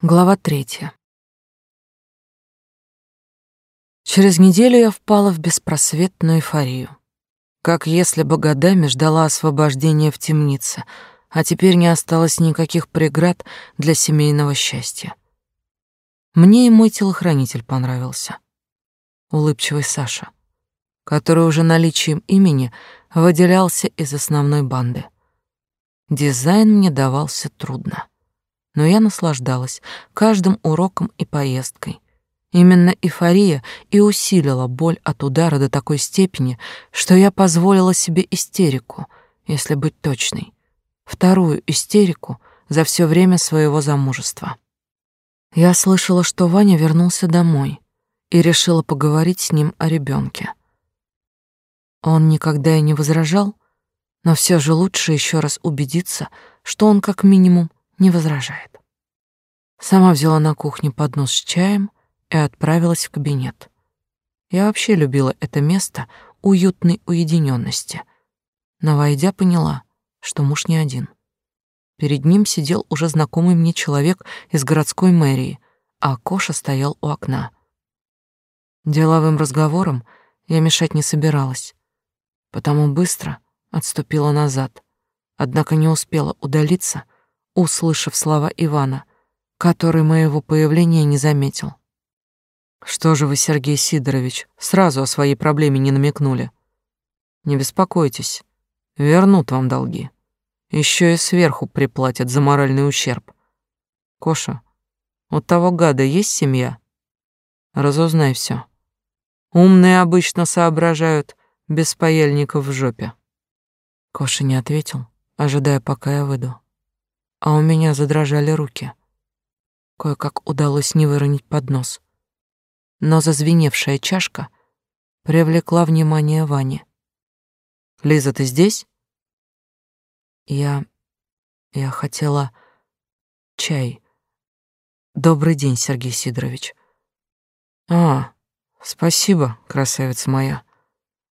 Глава третья. Через неделю я впала в беспросветную эйфорию. Как если бы годами ждала освобождения в темнице, а теперь не осталось никаких преград для семейного счастья. Мне и мой телохранитель понравился. Улыбчивый Саша, который уже наличием имени выделялся из основной банды. Дизайн мне давался трудно но я наслаждалась каждым уроком и поездкой. Именно эйфория и усилила боль от удара до такой степени, что я позволила себе истерику, если быть точной. Вторую истерику за все время своего замужества. Я слышала, что Ваня вернулся домой и решила поговорить с ним о ребенке. Он никогда и не возражал, но все же лучше еще раз убедиться, что он как минимум не возражает. Сама взяла на кухне поднос с чаем и отправилась в кабинет. Я вообще любила это место уютной уединенности, но, войдя, поняла, что муж не один. Перед ним сидел уже знакомый мне человек из городской мэрии, а Коша стоял у окна. Деловым разговором я мешать не собиралась, потому быстро отступила назад, однако не успела удалиться — услышав слова Ивана, который моего появления не заметил. Что же вы, Сергей Сидорович, сразу о своей проблеме не намекнули? Не беспокойтесь, вернут вам долги. Еще и сверху приплатят за моральный ущерб. Коша, у того гада есть семья? Разузнай все. Умные обычно соображают без паяльников в жопе. Коша не ответил, ожидая, пока я выйду а у меня задрожали руки. Кое-как удалось не выронить поднос. Но зазвеневшая чашка привлекла внимание Вани. «Лиза, ты здесь?» «Я... я хотела... чай. Добрый день, Сергей Сидорович». «А, спасибо, красавица моя».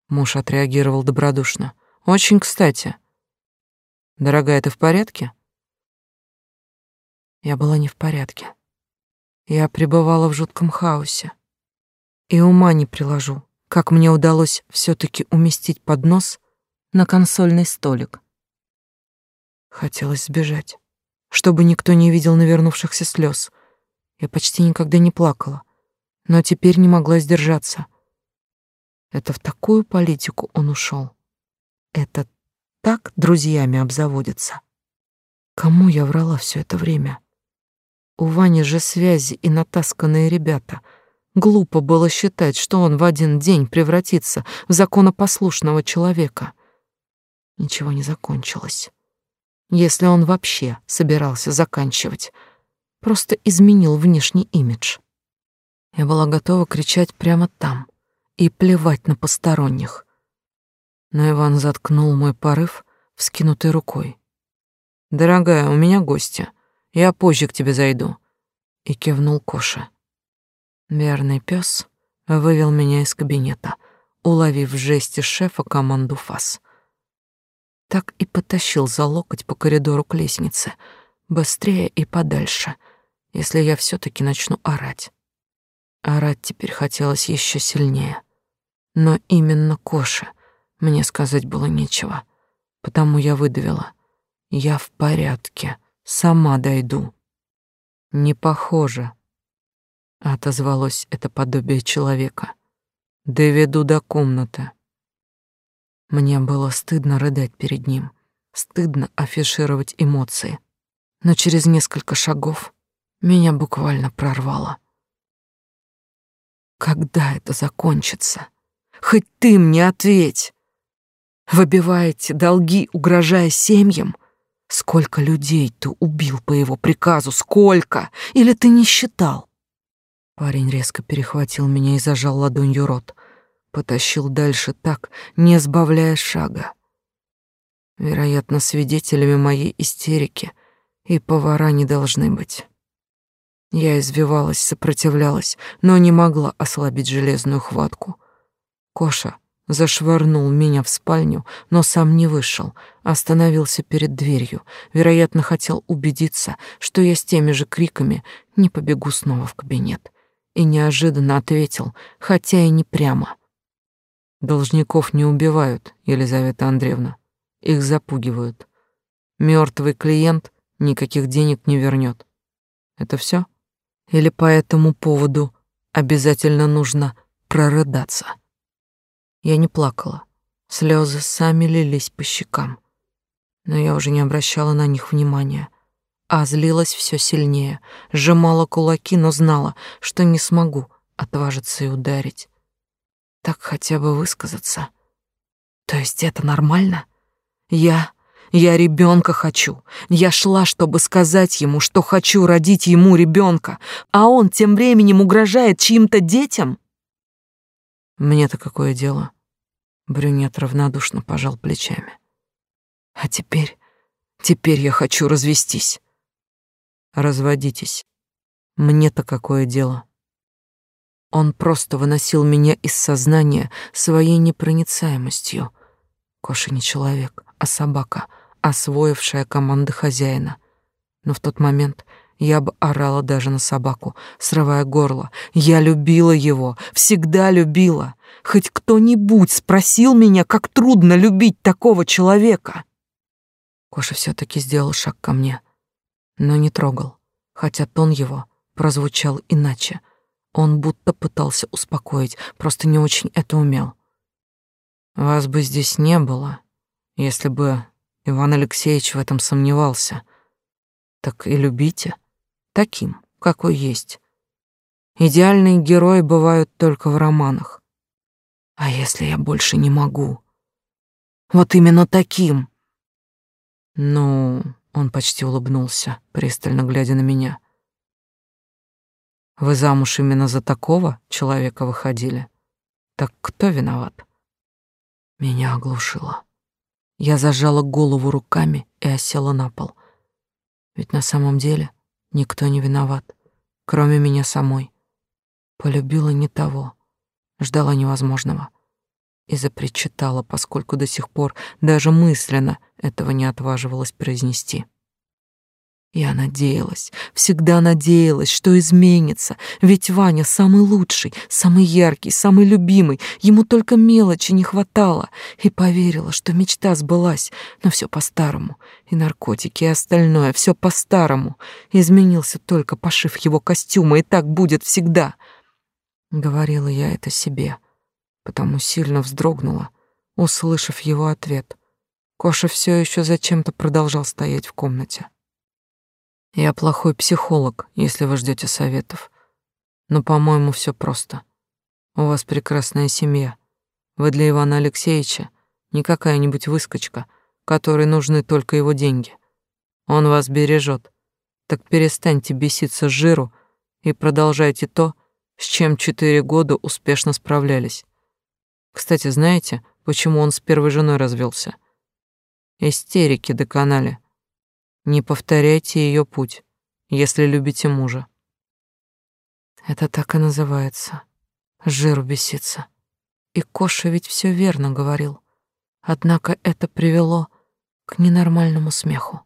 Муж отреагировал добродушно. «Очень кстати. Дорогая, ты в порядке?» Я была не в порядке. Я пребывала в жутком хаосе. И ума не приложу, как мне удалось все таки уместить поднос на консольный столик. Хотелось сбежать, чтобы никто не видел навернувшихся слез. Я почти никогда не плакала, но теперь не могла сдержаться. Это в такую политику он ушел. Это так друзьями обзаводится. Кому я врала все это время? У Вани же связи и натасканные ребята. Глупо было считать, что он в один день превратится в законопослушного человека. Ничего не закончилось. Если он вообще собирался заканчивать, просто изменил внешний имидж. Я была готова кричать прямо там и плевать на посторонних. Но Иван заткнул мой порыв, вскинутой рукой. «Дорогая, у меня гости. Я позже к тебе зайду. И кивнул Коша. Верный пес вывел меня из кабинета, уловив в жесте шефа команду ФАС. Так и потащил за локоть по коридору к лестнице, быстрее и подальше, если я все таки начну орать. Орать теперь хотелось еще сильнее. Но именно Коше мне сказать было нечего, потому я выдавила. Я в порядке. Сама дойду. Не похоже, отозвалось это подобие человека. Доведу до комнаты. Мне было стыдно рыдать перед ним, стыдно афишировать эмоции. Но через несколько шагов меня буквально прорвало. Когда это закончится? Хоть ты мне ответь. Выбиваете долги, угрожая семьям? Сколько людей ты убил по его приказу? Сколько? Или ты не считал? Парень резко перехватил меня и зажал ладонью рот. Потащил дальше так, не сбавляя шага. Вероятно, свидетелями моей истерики и повара не должны быть. Я извивалась, сопротивлялась, но не могла ослабить железную хватку. Коша зашвырнул меня в спальню, но сам не вышел, остановился перед дверью. Вероятно, хотел убедиться, что я с теми же криками не побегу снова в кабинет. И неожиданно ответил, хотя и не прямо. Должников не убивают, Елизавета Андреевна. Их запугивают. Мертвый клиент никаких денег не вернет. Это все? Или по этому поводу обязательно нужно прорыдаться? Я не плакала. Слезы сами лились по щекам. Но я уже не обращала на них внимания, а злилась все сильнее, сжимала кулаки, но знала, что не смогу отважиться и ударить. Так хотя бы высказаться. То есть это нормально? Я... Я ребенка хочу. Я шла, чтобы сказать ему, что хочу родить ему ребенка, а он тем временем угрожает чьим-то детям? Мне-то какое дело? Брюнет равнодушно пожал плечами. А теперь, теперь я хочу развестись. Разводитесь. Мне-то какое дело? Он просто выносил меня из сознания своей непроницаемостью. Коша не человек, а собака, освоившая команды хозяина. Но в тот момент я бы орала даже на собаку, срывая горло. Я любила его, всегда любила. Хоть кто-нибудь спросил меня, как трудно любить такого человека. Коша все таки сделал шаг ко мне, но не трогал, хотя тон его прозвучал иначе. Он будто пытался успокоить, просто не очень это умел. Вас бы здесь не было, если бы Иван Алексеевич в этом сомневался. Так и любите таким, какой есть. Идеальные герои бывают только в романах. А если я больше не могу? Вот именно таким. Ну, он почти улыбнулся, пристально глядя на меня. Вы замуж именно за такого человека выходили? Так кто виноват? Меня оглушило. Я зажала голову руками и осела на пол. Ведь на самом деле Никто не виноват, кроме меня самой. Полюбила не того, ждала невозможного и запричитала, поскольку до сих пор даже мысленно этого не отваживалась произнести. Я надеялась, всегда надеялась, что изменится, ведь Ваня самый лучший, самый яркий, самый любимый, ему только мелочи не хватало, и поверила, что мечта сбылась, но все по-старому, и наркотики, и остальное, все по-старому. Изменился только пошив его костюма, и так будет всегда. Говорила я это себе, потому сильно вздрогнула, услышав его ответ. Коша все еще зачем-то продолжал стоять в комнате. Я плохой психолог, если вы ждете советов. Но, по-моему, все просто. У вас прекрасная семья. Вы для Ивана Алексеевича не какая-нибудь выскочка, которой нужны только его деньги. Он вас бережет. Так перестаньте беситься с жиру и продолжайте то, с чем четыре года успешно справлялись. Кстати, знаете, почему он с первой женой развелся? Истерики доконали. Не повторяйте ее путь, если любите мужа. Это так и называется. Жиру беситься. И Коша ведь все верно говорил. Однако это привело к ненормальному смеху.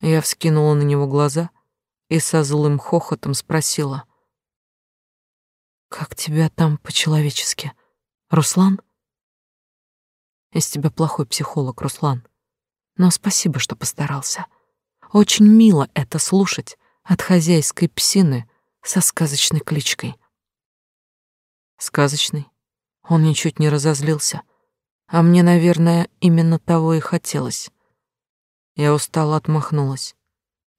Я вскинула на него глаза и со злым хохотом спросила. «Как тебя там по-человечески? Руслан?» «Из тебя плохой психолог, Руслан. Но спасибо, что постарался». Очень мило это слушать от хозяйской псины со сказочной кличкой. Сказочный? Он ничуть не разозлился. А мне, наверное, именно того и хотелось. Я устало отмахнулась.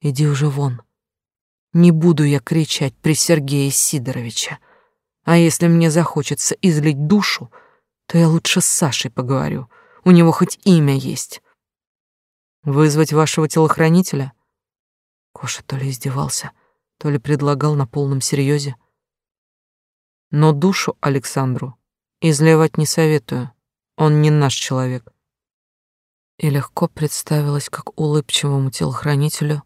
Иди уже вон. Не буду я кричать при Сергее Сидоровиче. А если мне захочется излить душу, то я лучше с Сашей поговорю. У него хоть имя есть. Вызвать вашего телохранителя? Коша то ли издевался, то ли предлагал на полном серьезе. Но душу Александру изливать не советую. Он не наш человек. И легко представилось, как улыбчивому телохранителю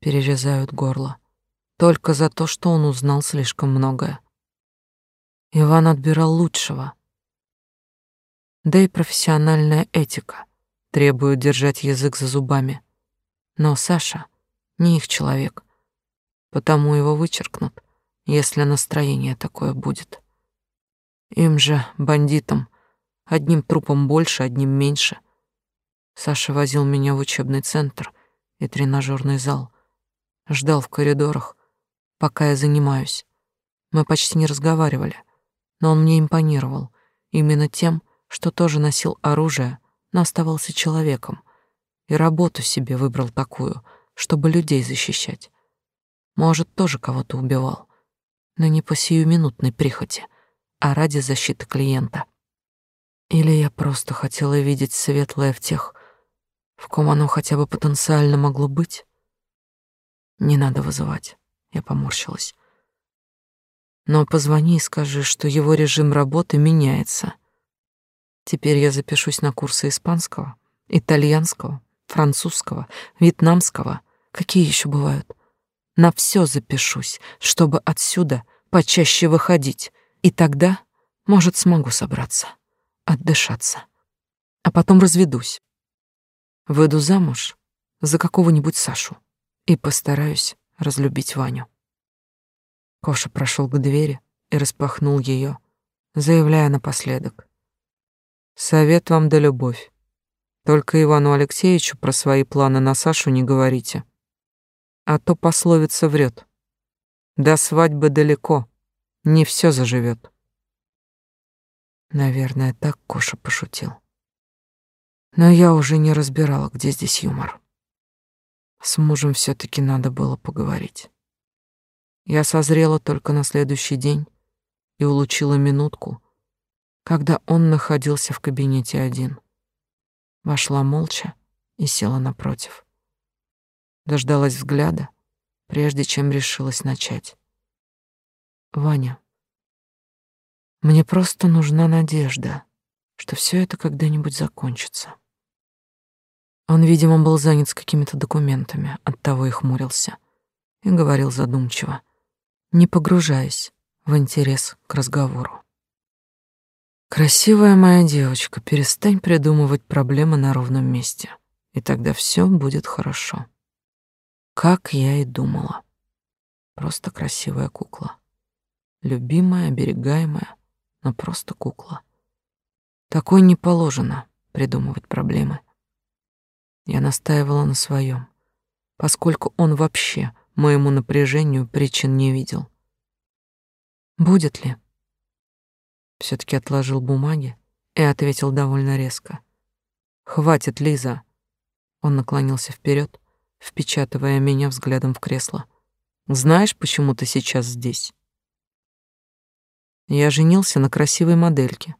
перерезают горло. Только за то, что он узнал слишком многое. Иван отбирал лучшего. Да и профессиональная этика требует держать язык за зубами. Но Саша не их человек, потому его вычеркнут, если настроение такое будет. Им же, бандитам, одним трупом больше, одним меньше. Саша возил меня в учебный центр и тренажерный зал. Ждал в коридорах, пока я занимаюсь. Мы почти не разговаривали, но он мне импонировал именно тем, что тоже носил оружие, но оставался человеком, и работу себе выбрал такую, чтобы людей защищать. Может, тоже кого-то убивал, но не по сиюминутной прихоти, а ради защиты клиента. Или я просто хотела видеть светлое в тех, в ком оно хотя бы потенциально могло быть? Не надо вызывать, я поморщилась. Но позвони и скажи, что его режим работы меняется. Теперь я запишусь на курсы испанского, итальянского, французского, вьетнамского, какие еще бывают. На все запишусь, чтобы отсюда почаще выходить, и тогда, может, смогу собраться, отдышаться. А потом разведусь. Выйду замуж за какого-нибудь Сашу и постараюсь разлюбить Ваню. Коша прошел к двери и распахнул ее, заявляя напоследок. «Совет вам да любовь. Только Ивану Алексеевичу про свои планы на Сашу не говорите. А то пословица врет. До свадьбы далеко, не все заживет. Наверное, так Коша пошутил. Но я уже не разбирала, где здесь юмор. С мужем все таки надо было поговорить. Я созрела только на следующий день и улучила минутку, когда он находился в кабинете один. Вошла молча и села напротив. Дождалась взгляда, прежде чем решилась начать. Ваня, мне просто нужна надежда, что все это когда-нибудь закончится. Он, видимо, был занят с какими-то документами, оттого и хмурился, и говорил задумчиво — не погружаясь в интерес к разговору. Красивая моя девочка, перестань придумывать проблемы на ровном месте, и тогда все будет хорошо. Как я и думала. Просто красивая кукла. Любимая, оберегаемая, но просто кукла. Такой не положено придумывать проблемы. Я настаивала на своем, поскольку он вообще моему напряжению причин не видел. Будет ли? Все таки отложил бумаги и ответил довольно резко. Хватит, Лиза. Он наклонился вперед, впечатывая меня взглядом в кресло. Знаешь, почему ты сейчас здесь? Я женился на красивой модельке.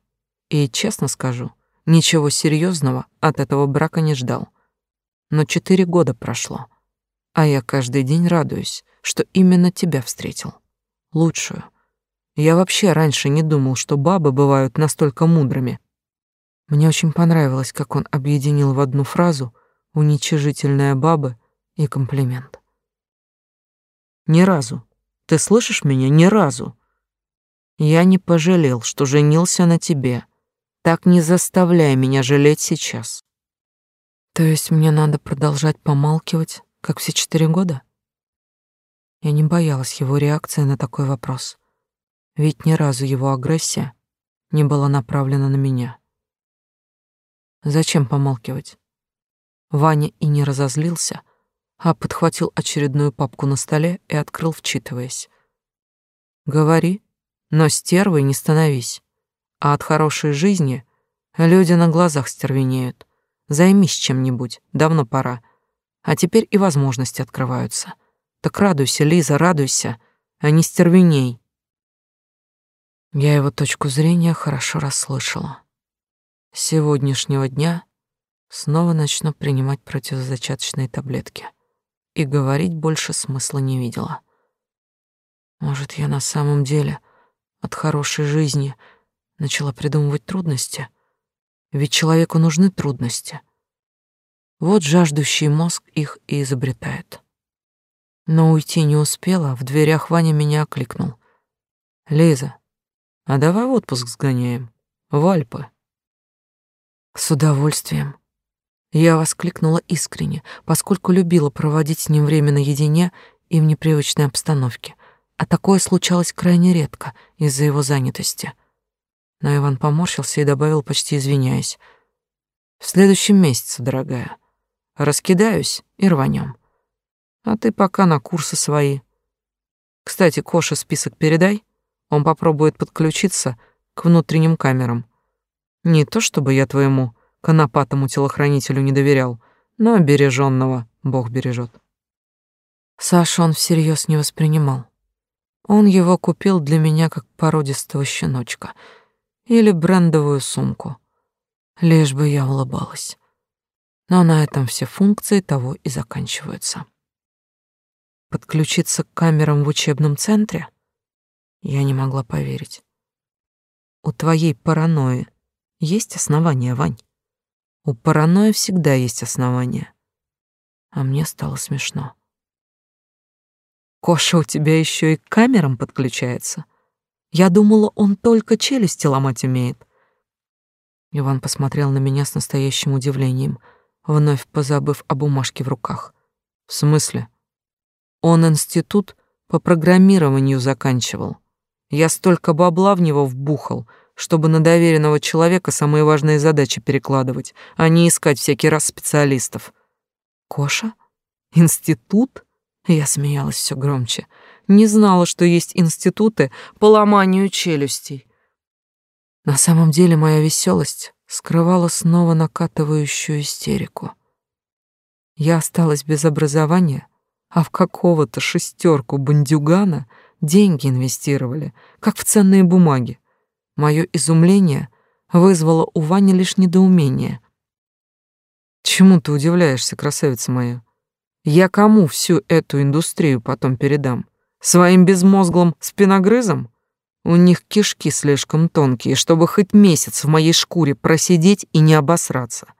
И, честно скажу, ничего серьезного от этого брака не ждал. Но четыре года прошло, а я каждый день радуюсь, что именно тебя встретил. Лучшую. Я вообще раньше не думал, что бабы бывают настолько мудрыми. Мне очень понравилось, как он объединил в одну фразу уничижительная бабы и комплимент. Ни разу. Ты слышишь меня? Ни разу. Я не пожалел, что женился на тебе. Так не заставляй меня жалеть сейчас. То есть мне надо продолжать помалкивать как все четыре года? Я не боялась его реакции на такой вопрос, ведь ни разу его агрессия не была направлена на меня. Зачем помалкивать? Ваня и не разозлился, а подхватил очередную папку на столе и открыл, вчитываясь. «Говори, но стервой не становись, а от хорошей жизни люди на глазах стервенеют. Займись чем-нибудь, давно пора» А теперь и возможности открываются. Так радуйся, Лиза, радуйся, а не стервеней. Я его точку зрения хорошо расслышала. С сегодняшнего дня снова начну принимать противозачаточные таблетки. И говорить больше смысла не видела. Может, я на самом деле от хорошей жизни начала придумывать трудности? Ведь человеку нужны трудности — вот жаждущий мозг их и изобретает. Но уйти не успела, в дверях Ваня меня окликнул. «Лиза, а давай в отпуск сгоняем, в Альпы». С удовольствием. Я воскликнула искренне, поскольку любила проводить с ним время наедине и в непривычной обстановке, а такое случалось крайне редко из-за его занятости. Но Иван поморщился и добавил, почти извиняясь, «В следующем месяце, дорогая, раскидаюсь и рванем. А ты пока на курсы свои. Кстати, Коша список передай, он попробует подключиться к внутренним камерам. Не то чтобы я твоему конопатому телохранителю не доверял, но береженного Бог бережет. Саша он всерьез не воспринимал. Он его купил для меня как породистого щеночка или брендовую сумку. Лишь бы я улыбалась. Но на этом все функции того и заканчиваются. Подключиться к камерам в учебном центре? Я не могла поверить. У твоей паранойи есть основания, Вань. У паранойи всегда есть основания. А мне стало смешно. Коша у тебя еще и к камерам подключается. Я думала, он только челюсти ломать умеет. Иван посмотрел на меня с настоящим удивлением, вновь позабыв о бумажке в руках. В смысле? Он институт по программированию заканчивал. Я столько бабла в него вбухал — чтобы на доверенного человека самые важные задачи перекладывать, а не искать всякий раз специалистов. Коша? Институт? Я смеялась все громче. Не знала, что есть институты по ломанию челюстей. На самом деле моя веселость скрывала снова накатывающую истерику. Я осталась без образования, а в какого-то шестерку бандюгана деньги инвестировали, как в ценные бумаги. Мое изумление вызвало у Вани лишь недоумение. «Чему ты удивляешься, красавица моя? Я кому всю эту индустрию потом передам? Своим безмозглым спиногрызам? У них кишки слишком тонкие, чтобы хоть месяц в моей шкуре просидеть и не обосраться.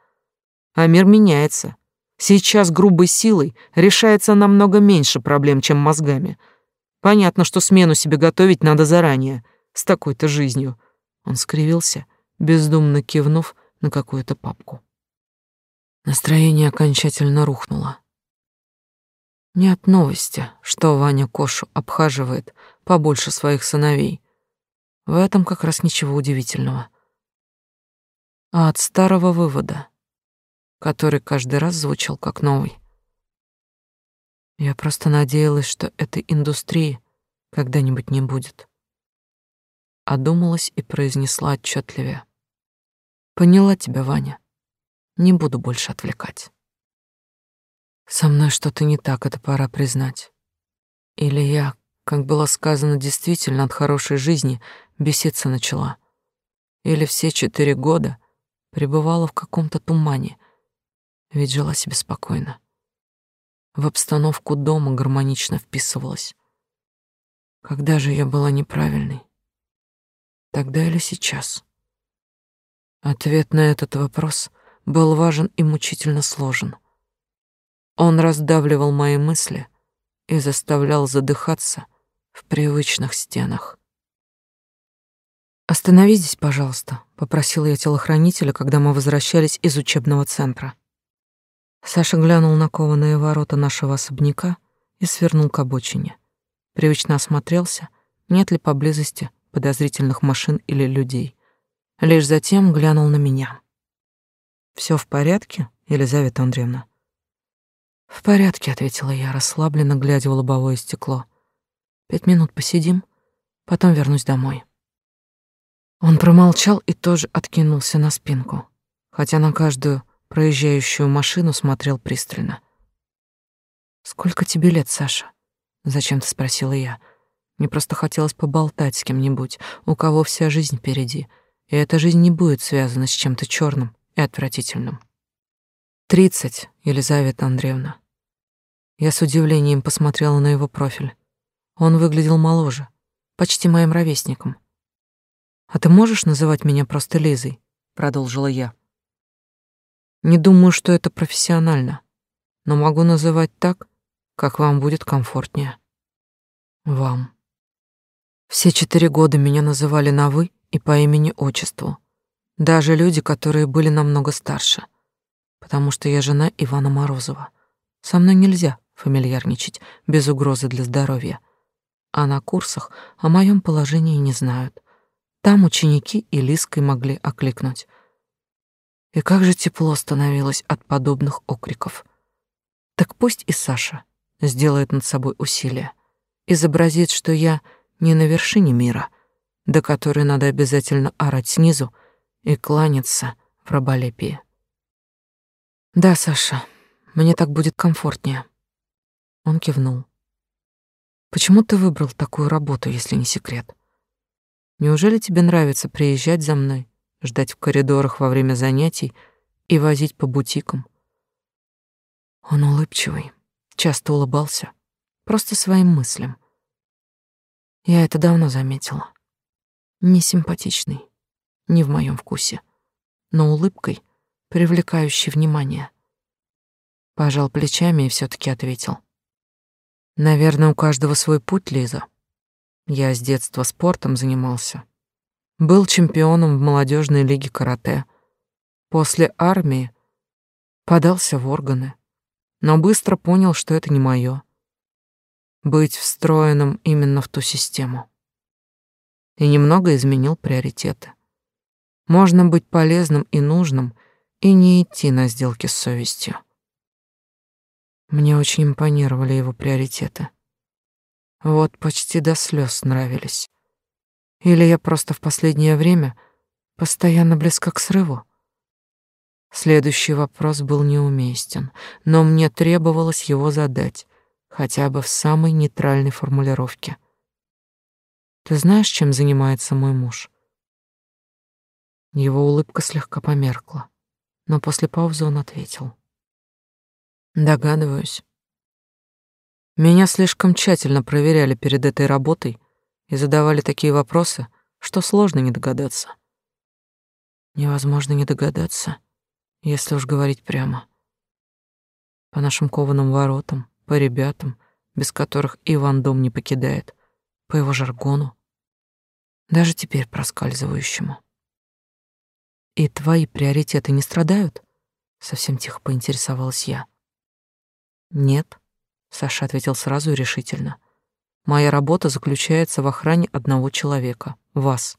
А мир меняется. Сейчас грубой силой решается намного меньше проблем, чем мозгами. Понятно, что смену себе готовить надо заранее, с такой-то жизнью, он скривился, бездумно кивнув на какую-то папку. Настроение окончательно рухнуло. Не от новости, что Ваня Кошу обхаживает побольше своих сыновей. В этом как раз ничего удивительного. А от старого вывода, который каждый раз звучал как новый. Я просто надеялась, что этой индустрии когда-нибудь не будет одумалась и произнесла отчетливее. Поняла тебя, Ваня. Не буду больше отвлекать. Со мной что-то не так, это пора признать. Или я, как было сказано, действительно от хорошей жизни беситься начала. Или все четыре года пребывала в каком-то тумане, ведь жила себе спокойно. В обстановку дома гармонично вписывалась. Когда же я была неправильной? Тогда или сейчас? Ответ на этот вопрос был важен и мучительно сложен. Он раздавливал мои мысли и заставлял задыхаться в привычных стенах. «Остановитесь, пожалуйста», — попросила я телохранителя, когда мы возвращались из учебного центра. Саша глянул на кованые ворота нашего особняка и свернул к обочине. Привычно осмотрелся, нет ли поблизости подозрительных машин или людей. Лишь затем глянул на меня. Все в порядке, Елизавета Андреевна?» «В порядке», — ответила я, расслабленно глядя в лобовое стекло. «Пять минут посидим, потом вернусь домой». Он промолчал и тоже откинулся на спинку, хотя на каждую проезжающую машину смотрел пристально. «Сколько тебе лет, Саша?» — зачем-то спросила я. Мне просто хотелось поболтать с кем-нибудь, у кого вся жизнь впереди, и эта жизнь не будет связана с чем-то черным и отвратительным. Тридцать, Елизавета Андреевна. Я с удивлением посмотрела на его профиль. Он выглядел моложе, почти моим ровесником. «А ты можешь называть меня просто Лизой?» — продолжила я. «Не думаю, что это профессионально, но могу называть так, как вам будет комфортнее». «Вам». Все четыре года меня называли на «вы» и по имени-отчеству. Даже люди, которые были намного старше. Потому что я жена Ивана Морозова. Со мной нельзя фамильярничать без угрозы для здоровья. А на курсах о моем положении не знают. Там ученики и Лиской могли окликнуть. И как же тепло становилось от подобных окриков. Так пусть и Саша сделает над собой усилие, изобразит, что я не на вершине мира, до которой надо обязательно орать снизу и кланяться в раболепии. Да, Саша, мне так будет комфортнее. Он кивнул. Почему ты выбрал такую работу, если не секрет? Неужели тебе нравится приезжать за мной, ждать в коридорах во время занятий и возить по бутикам? Он улыбчивый, часто улыбался, просто своим мыслям. Я это давно заметила. Не симпатичный, не в моем вкусе, но улыбкой, привлекающей внимание. Пожал плечами и все таки ответил. Наверное, у каждого свой путь, Лиза. Я с детства спортом занимался. Был чемпионом в молодежной лиге карате. После армии подался в органы, но быстро понял, что это не мое. Быть встроенным именно в ту систему. И немного изменил приоритеты. Можно быть полезным и нужным и не идти на сделки с совестью. Мне очень импонировали его приоритеты. Вот почти до слез нравились. Или я просто в последнее время постоянно близка к срыву? Следующий вопрос был неуместен, но мне требовалось его задать, хотя бы в самой нейтральной формулировке. Ты знаешь, чем занимается мой муж? Его улыбка слегка померкла, но после паузы он ответил. Догадываюсь. Меня слишком тщательно проверяли перед этой работой и задавали такие вопросы, что сложно не догадаться. Невозможно не догадаться, если уж говорить прямо. По нашим кованым воротам, по ребятам, без которых Иван дом не покидает, по его жаргону, даже теперь проскальзывающему. «И твои приоритеты не страдают?» — совсем тихо поинтересовалась я. «Нет», Саша ответил сразу и решительно. Моя работа заключается в охране одного человека вас.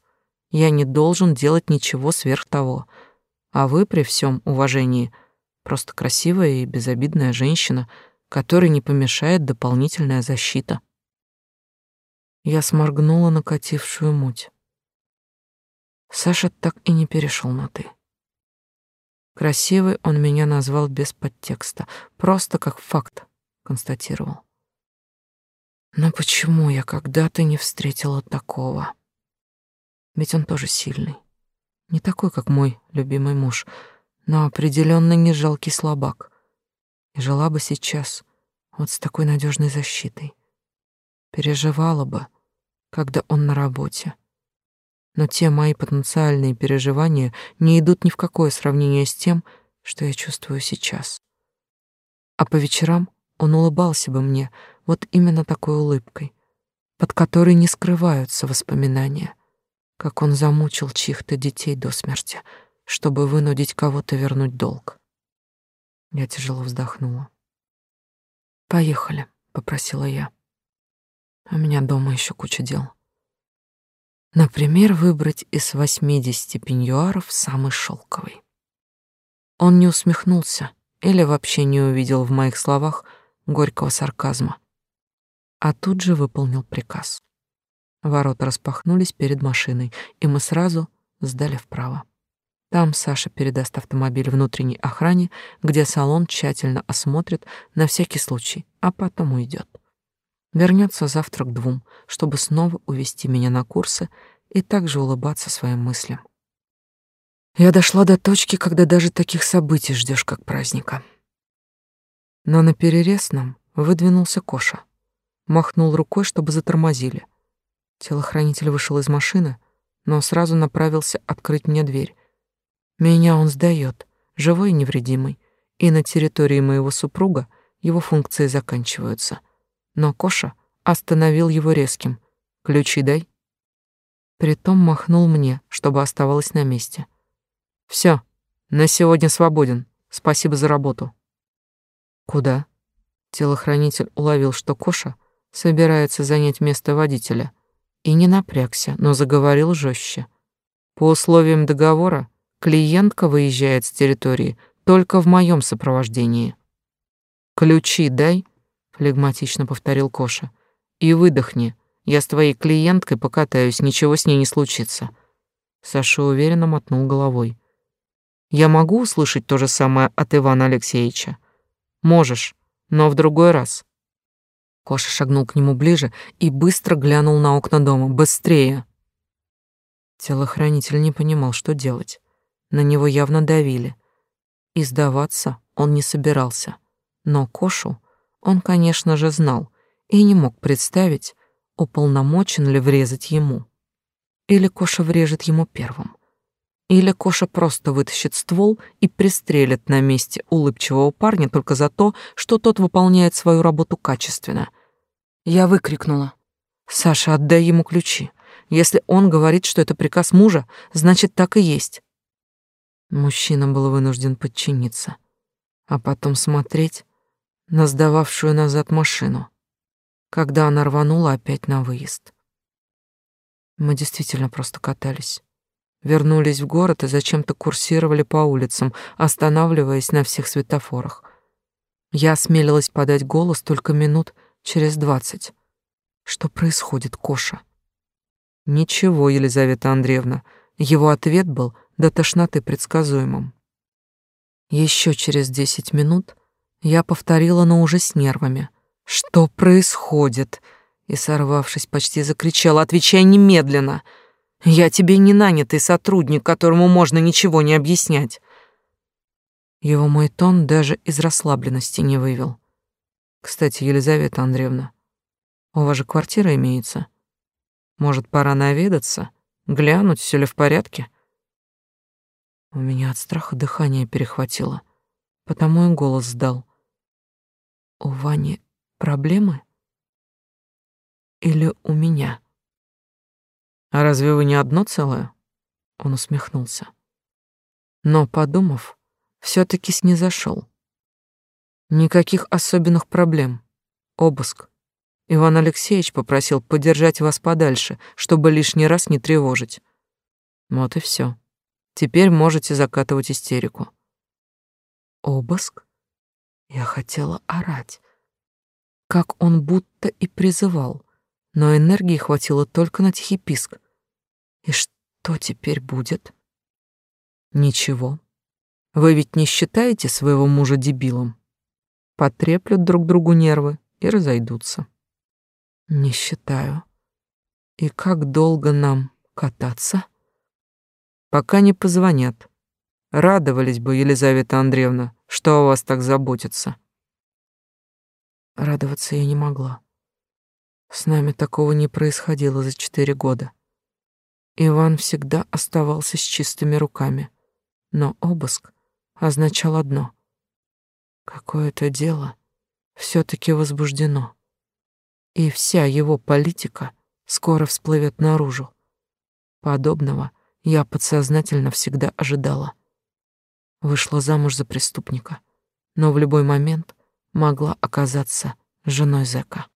Я не должен делать ничего сверх того. А вы при всем уважении просто красивая и безобидная женщина, которой не помешает дополнительная защита. Я сморгнула накатившую муть. Саша так и не перешел на ты. Красивый он меня назвал без подтекста, просто как факт констатировал. Но почему я когда-то не встретила такого? Ведь он тоже сильный. Не такой, как мой любимый муж, но определенно не жалкий слабак. И жила бы сейчас вот с такой надежной защитой. Переживала бы, когда он на работе. Но те мои потенциальные переживания не идут ни в какое сравнение с тем, что я чувствую сейчас. А по вечерам он улыбался бы мне вот именно такой улыбкой, под которой не скрываются воспоминания, как он замучил чьих-то детей до смерти, чтобы вынудить кого-то вернуть долг. Я тяжело вздохнула. «Поехали», — попросила я. «У меня дома еще куча дел». Например, выбрать из восьмидесяти пеньюаров самый шелковый. Он не усмехнулся или вообще не увидел в моих словах горького сарказма. А тут же выполнил приказ. Ворота распахнулись перед машиной, и мы сразу сдали вправо. Там Саша передаст автомобиль внутренней охране, где салон тщательно осмотрит на всякий случай, а потом уйдет. Вернется завтра к двум, чтобы снова увести меня на курсы и также улыбаться своим мыслям. Я дошла до точки, когда даже таких событий ждешь как праздника. Но на перерез нам выдвинулся Коша. Махнул рукой, чтобы затормозили. Телохранитель вышел из машины, но сразу направился открыть мне дверь. Меня он сдает, живой и невредимый, и на территории моего супруга его функции заканчиваются. Но Коша остановил его резким. «Ключи дай». Притом махнул мне, чтобы оставалось на месте. Все, на сегодня свободен. Спасибо за работу. Куда? Телохранитель уловил, что Коша собирается занять место водителя, и не напрягся, но заговорил жестче. По условиям договора клиентка выезжает с территории только в моем сопровождении. Ключи дай, флегматично повторил Коша. И выдохни. Я с твоей клиенткой покатаюсь, ничего с ней не случится. Саша уверенно мотнул головой. Я могу услышать то же самое от Ивана Алексеевича? Можешь, но в другой раз. Коша шагнул к нему ближе и быстро глянул на окна дома. Быстрее. Телохранитель не понимал, что делать. На него явно давили. И сдаваться он не собирался. Но Кошу он, конечно же, знал и не мог представить, уполномочен ли врезать ему. Или Коша врежет ему первым. Или Коша просто вытащит ствол и пристрелит на месте улыбчивого парня только за то, что тот выполняет свою работу качественно. Я выкрикнула. «Саша, отдай ему ключи. Если он говорит, что это приказ мужа, значит, так и есть». Мужчина был вынужден подчиниться, а потом смотреть на сдававшую назад машину, когда она рванула опять на выезд. Мы действительно просто катались. Вернулись в город и зачем-то курсировали по улицам, останавливаясь на всех светофорах. Я осмелилась подать голос только минут через двадцать. Что происходит, Коша? Ничего, Елизавета Андреевна. Его ответ был до тошноты предсказуемым. Еще через десять минут я повторила, но уже с нервами. «Что происходит?» И, сорвавшись, почти закричала, «Отвечай немедленно!» Я тебе не нанятый сотрудник, которому можно ничего не объяснять. Его мой тон даже из расслабленности не вывел. Кстати, Елизавета Андреевна, у вас же квартира имеется. Может, пора наведаться, глянуть, все ли в порядке? У меня от страха дыхание перехватило, потому и голос сдал. У Вани проблемы? Или у меня? А разве вы не одно целое? Он усмехнулся. Но, подумав, все таки снизошел. Никаких особенных проблем. Обыск. Иван Алексеевич попросил подержать вас подальше, чтобы лишний раз не тревожить. Вот и все. Теперь можете закатывать истерику. Обыск? Я хотела орать. Как он будто и призывал но энергии хватило только на тихий писк. И что теперь будет? Ничего. Вы ведь не считаете своего мужа дебилом? Потреплют друг другу нервы и разойдутся. Не считаю. И как долго нам кататься? Пока не позвонят. Радовались бы, Елизавета Андреевна, что о вас так заботится. Радоваться я не могла. С нами такого не происходило за четыре года. Иван всегда оставался с чистыми руками, но обыск означал одно. Какое-то дело все таки возбуждено, и вся его политика скоро всплывет наружу. Подобного я подсознательно всегда ожидала. Вышла замуж за преступника, но в любой момент могла оказаться женой зэка.